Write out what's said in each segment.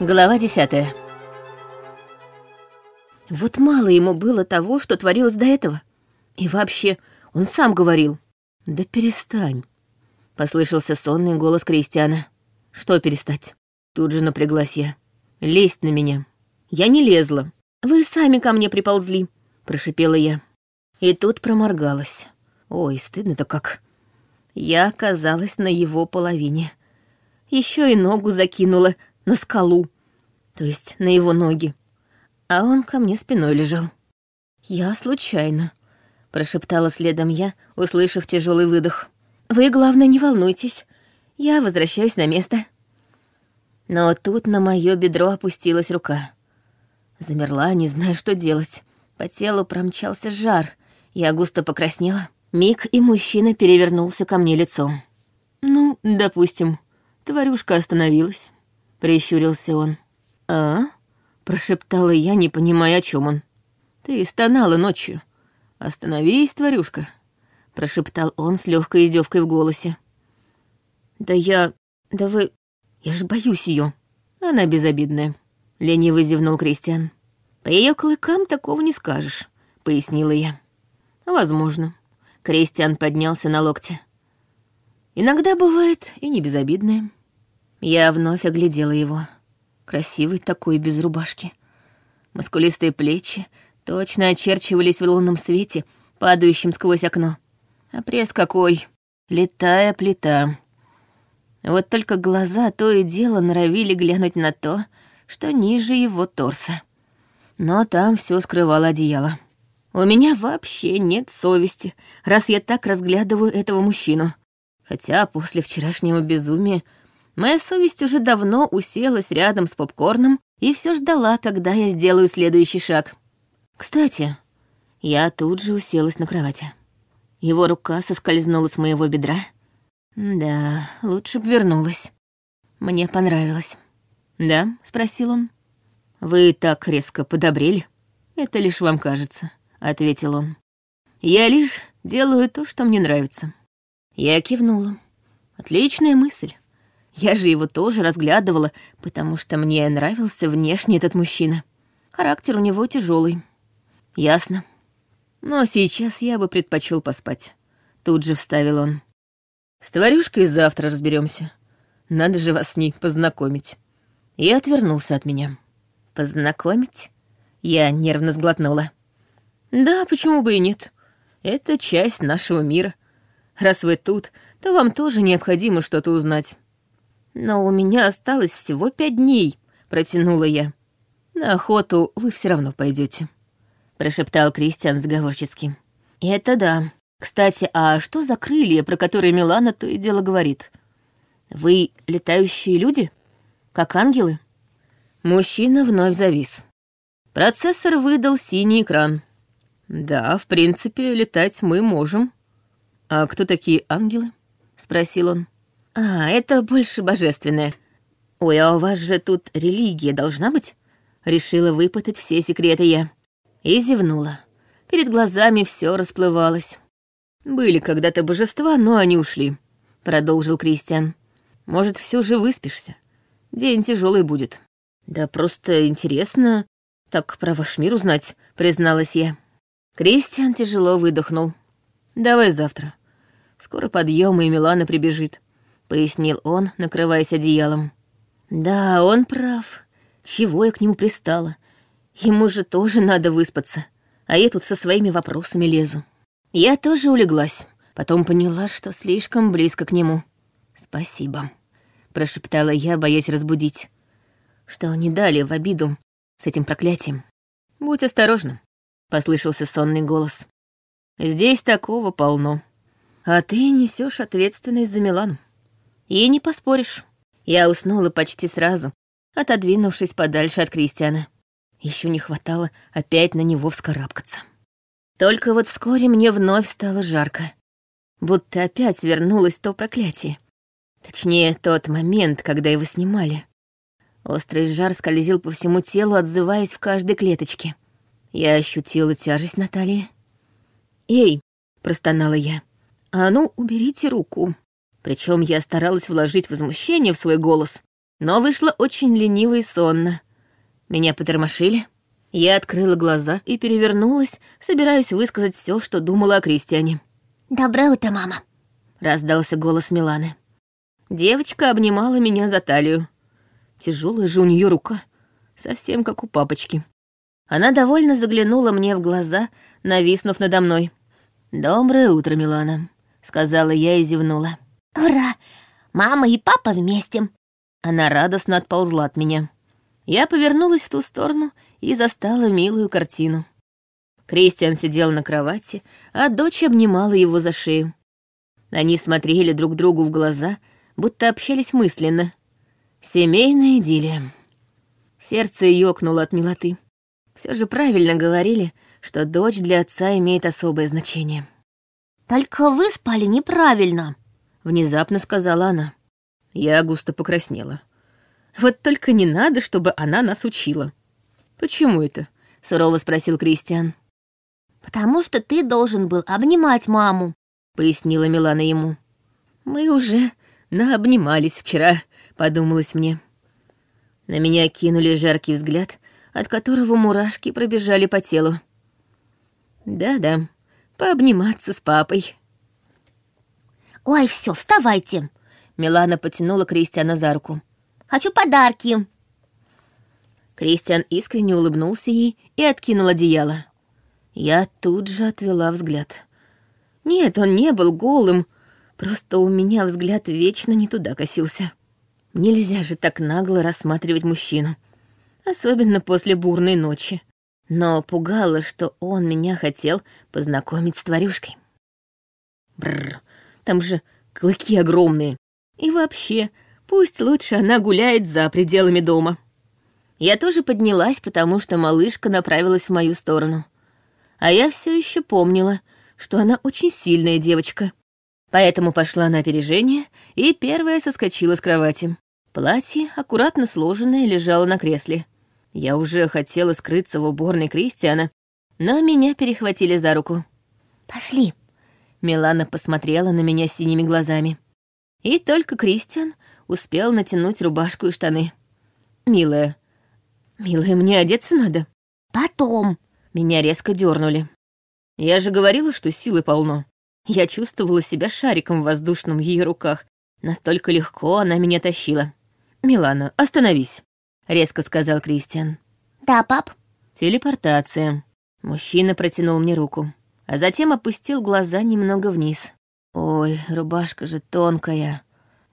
Глава десятая. Вот мало ему было того, что творилось до этого. И вообще, он сам говорил. «Да перестань», — послышался сонный голос Кристиана. «Что перестать?» Тут же напряглась я. «Лезть на меня». Я не лезла. «Вы сами ко мне приползли», — прошипела я. И тут проморгалась. Ой, стыдно-то как. Я оказалась на его половине. Еще и ногу закинула, на скалу, то есть на его ноги. А он ко мне спиной лежал. «Я случайно», — прошептала следом я, услышав тяжелый выдох. «Вы, главное, не волнуйтесь. Я возвращаюсь на место». Но тут на мое бедро опустилась рука. Замерла, не зная, что делать. По телу промчался жар. Я густо покраснела. Миг, и мужчина перевернулся ко мне лицом. «Ну, допустим, тварюшка остановилась. — прищурился он. «А?» — прошептала я, не понимая, о чем он. «Ты стонала ночью. Остановись, тварюшка», — прошептал он с легкой издевкой в голосе. «Да я... Да вы... Я же боюсь ее. Она безобидная», — лениво зевнул Кристиан. «По ее клыкам такого не скажешь», — пояснила я. «Возможно». Кристиан поднялся на локте. «Иногда бывает и не безобидная». Я вновь оглядела его. Красивый такой, без рубашки. Мускулистые плечи точно очерчивались в лунном свете, падающем сквозь окно. А пресс какой! Летая плита. Вот только глаза то и дело норовили глянуть на то, что ниже его торса. Но там все скрывало одеяло. У меня вообще нет совести, раз я так разглядываю этого мужчину. Хотя после вчерашнего безумия Моя совесть уже давно уселась рядом с попкорном и все ждала, когда я сделаю следующий шаг. Кстати, я тут же уселась на кровати. Его рука соскользнула с моего бедра. Да, лучше бы вернулась. Мне понравилось. «Да?» — спросил он. «Вы так резко подобрели?» «Это лишь вам кажется», — ответил он. «Я лишь делаю то, что мне нравится». Я кивнула. «Отличная мысль. Я же его тоже разглядывала, потому что мне нравился внешне этот мужчина. Характер у него тяжелый. Ясно. Но сейчас я бы предпочел поспать. Тут же вставил он. С тварюшкой завтра разберемся. Надо же вас с ней познакомить. И отвернулся от меня. Познакомить? Я нервно сглотнула. Да, почему бы и нет? Это часть нашего мира. Раз вы тут, то вам тоже необходимо что-то узнать. «Но у меня осталось всего пять дней», — протянула я. «На охоту вы все равно пойдете, прошептал Кристиан заговорчески. «Это да. Кстати, а что за крылья, про которые Милана то и дело говорит? Вы летающие люди? Как ангелы?» Мужчина вновь завис. Процессор выдал синий экран. «Да, в принципе, летать мы можем». «А кто такие ангелы?» — спросил он. «А, это больше божественное. Ой, а у вас же тут религия должна быть?» Решила выпытать все секреты я. И зевнула. Перед глазами все расплывалось. «Были когда-то божества, но они ушли», — продолжил Кристиан. «Может, все же выспишься? День тяжелый будет». «Да просто интересно так про ваш мир узнать», — призналась я. Кристиан тяжело выдохнул. «Давай завтра. Скоро подъем, и Милана прибежит. — пояснил он, накрываясь одеялом. «Да, он прав. Чего я к нему пристала? Ему же тоже надо выспаться, а я тут со своими вопросами лезу». Я тоже улеглась, потом поняла, что слишком близко к нему. «Спасибо», — прошептала я, боясь разбудить. «Что не дали в обиду с этим проклятием». «Будь осторожна», — послышался сонный голос. «Здесь такого полно. А ты несешь ответственность за Милану». И не поспоришь. Я уснула почти сразу, отодвинувшись подальше от Кристиана. Еще не хватало опять на него вскарабкаться. Только вот вскоре мне вновь стало жарко. Будто опять свернулось то проклятие. Точнее, тот момент, когда его снимали. Острый жар скользил по всему телу, отзываясь в каждой клеточке. Я ощутила тяжесть Натальи. «Эй!» — простонала я. «А ну, уберите руку!» Причем я старалась вложить возмущение в свой голос, Но вышло очень лениво и сонно. Меня потормошили. Я открыла глаза и перевернулась, собираясь высказать все, что думала о Кристиане. «Доброе утро, мама», — раздался голос Миланы. Девочка обнимала меня за талию. Тяжелая же у нее рука, совсем как у папочки. Она довольно заглянула мне в глаза, нависнув надо мной. «Доброе утро, Милана», — сказала я и зевнула. «Ура! Мама и папа вместе!» Она радостно отползла от меня. Я повернулась в ту сторону и застала милую картину. Кристиан сидел на кровати, а дочь обнимала его за шею. Они смотрели друг другу в глаза, будто общались мысленно. Семейная идиллия. Сердце ёкнуло от милоты. Все же правильно говорили, что дочь для отца имеет особое значение. «Только вы спали неправильно», — внезапно сказала она. Я густо покраснела. Вот только не надо, чтобы она нас учила. «Почему это?» — сурово спросил Кристиан. «Потому что ты должен был обнимать маму», — пояснила Милана ему. «Мы уже наобнимались вчера», — подумалось мне. На меня кинули жаркий взгляд, от которого мурашки пробежали по телу. Да-да, пообниматься с папой. «Ой, все, вставайте!» Милана потянула Кристиана за руку. «Хочу подарки!» Кристиан искренне улыбнулся ей и откинул одеяло. Я тут же отвела взгляд. Нет, он не был голым, просто у меня взгляд вечно не туда косился. Нельзя же так нагло рассматривать мужчину особенно после бурной ночи. Но пугало, что он меня хотел познакомить с тварюшкой. Бррр, там же клыки огромные. И вообще, пусть лучше она гуляет за пределами дома. Я тоже поднялась, потому что малышка направилась в мою сторону. А я все еще помнила, что она очень сильная девочка. Поэтому пошла на опережение и первая соскочила с кровати. Платье, аккуратно сложенное, лежало на кресле — я уже хотела скрыться в уборной Кристиана, но меня перехватили за руку. «Пошли!» Милана посмотрела на меня синими глазами. И только Кристиан успел натянуть рубашку и штаны. «Милая, милая, мне одеться надо?» «Потом!» Меня резко дернули. Я же говорила, что силы полно. Я чувствовала себя шариком воздушным в ее руках. Настолько легко она меня тащила. «Милана, остановись!» резко сказал Кристиан. Да, пап. Телепортация. Мужчина протянул мне руку, а затем опустил глаза немного вниз. Ой, рубашка же тонкая.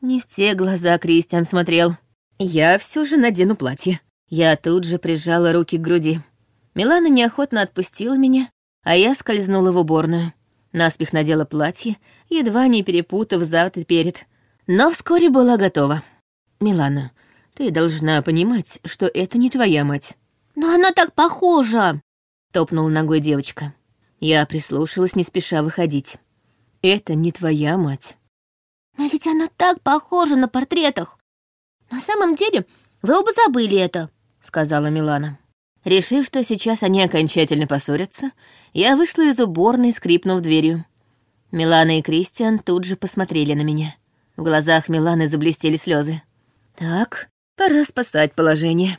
Не в те глаза Кристиан смотрел. Я все же надену платье. Я тут же прижала руки к груди. Милана неохотно отпустила меня, а я скользнула в уборную. Наспех надела платье, едва не перепутав зад и перед. Но вскоре была готова. «Милана, ты должна понимать, что это не твоя мать. Но она так похожа, топнула ногой девочка. Я прислушалась, не спеша выходить. Это не твоя мать. Но ведь она так похожа на портретах. На самом деле, вы оба забыли это, сказала Милана. Решив, что сейчас они окончательно поссорятся, я вышла из уборной, скрипнув дверью. Милана и Кристиан тут же посмотрели на меня. В глазах Миланы заблестели слезы. «Так, Пора спасать положение.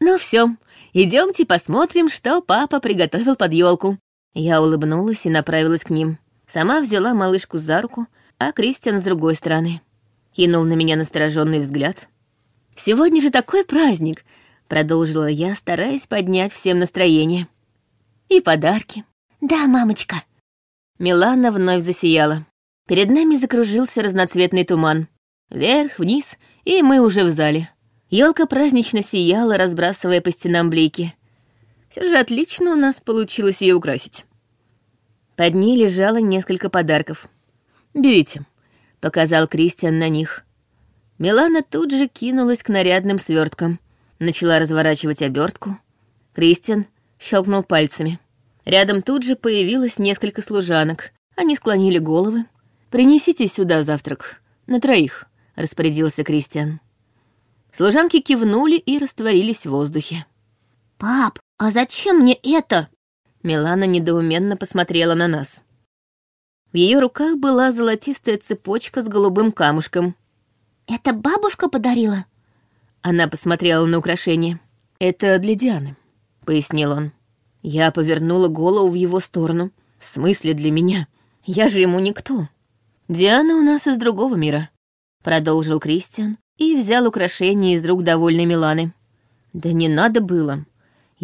Ну все, идемте посмотрим, что папа приготовил под елку. Я улыбнулась и направилась к ним. Сама взяла малышку за руку, а Кристиан с другой стороны. Кинул на меня настороженный взгляд. «Сегодня же такой праздник!» — продолжила я, стараясь поднять всем настроение. «И подарки». «Да, мамочка». Милана вновь засияла. Перед нами закружился разноцветный туман. Вверх, вниз, и мы уже в зале. Елка празднично сияла, разбрасывая по стенам блики. Все же отлично у нас получилось ее украсить. Под ней лежало несколько подарков. «Берите», — показал Кристиан на них. Милана тут же кинулась к нарядным сверткам, начала разворачивать обертку. Кристиан щелкнул пальцами. Рядом тут же появилось несколько служанок. Они склонили головы. «Принесите сюда завтрак. На троих», — распорядился Кристиан. Служанки кивнули и растворились в воздухе. «Пап, а зачем мне это?» Милана недоуменно посмотрела на нас. В ее руках была золотистая цепочка с голубым камушком. «Это бабушка подарила? Она посмотрела на украшение. «Это для Дианы», — пояснил он. Я повернула голову в его сторону. «В смысле для меня? Я же ему никто». «Диана у нас из другого мира», — продолжил Кристиан и взял украшение из рук довольной Миланы. «Да не надо было».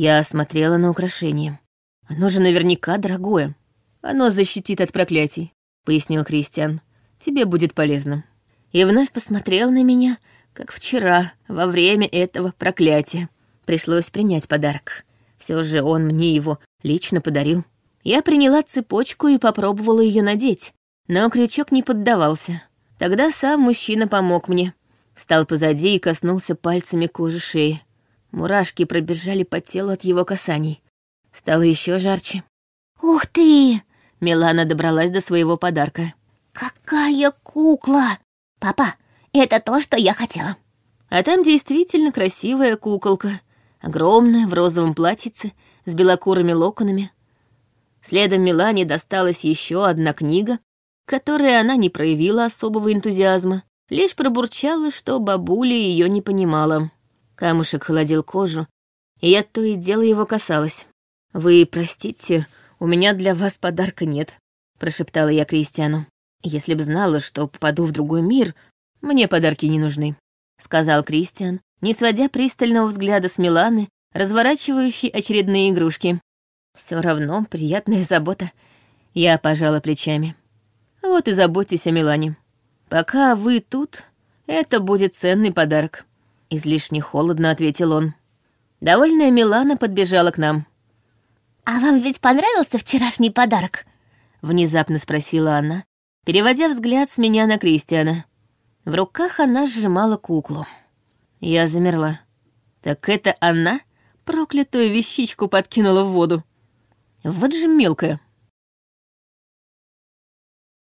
Я смотрела на украшение. «Оно же наверняка дорогое. Оно защитит от проклятий», — пояснил Кристиан. «Тебе будет полезно». И вновь посмотрел на меня, как вчера, во время этого проклятия. Пришлось принять подарок. Все же он мне его лично подарил. Я приняла цепочку и попробовала ее надеть, но крючок не поддавался. Тогда сам мужчина помог мне. Встал позади и коснулся пальцами кожи шеи. Мурашки пробежали по телу от его касаний. Стало еще жарче. «Ух ты!» Милана добралась до своего подарка. «Какая кукла! Папа, это то, что я хотела». А там действительно красивая куколка. Огромная, в розовом платьице, с белокурыми локонами. Следом Милане досталась еще одна книга, которой она не проявила особого энтузиазма, лишь пробурчала, что бабуля ее не понимала. Камушек холодил кожу, и я то и дело его касалась. «Вы простите, у меня для вас подарка нет», — прошептала я Кристиану. «Если б знала, что попаду в другой мир, мне подарки не нужны», — сказал Кристиан, не сводя пристального взгляда с Миланы, разворачивающей очередные игрушки. Все равно приятная забота. Я пожала плечами. Вот и заботьтесь о Милане. Пока вы тут, это будет ценный подарок. Излишне холодно ответил он. Довольная Милана подбежала к нам. «А вам ведь понравился вчерашний подарок?» Внезапно спросила она, переводя взгляд с меня на Кристиана. В руках она сжимала куклу. Я замерла. Так это она проклятую вещичку подкинула в воду. Вот же мелкая.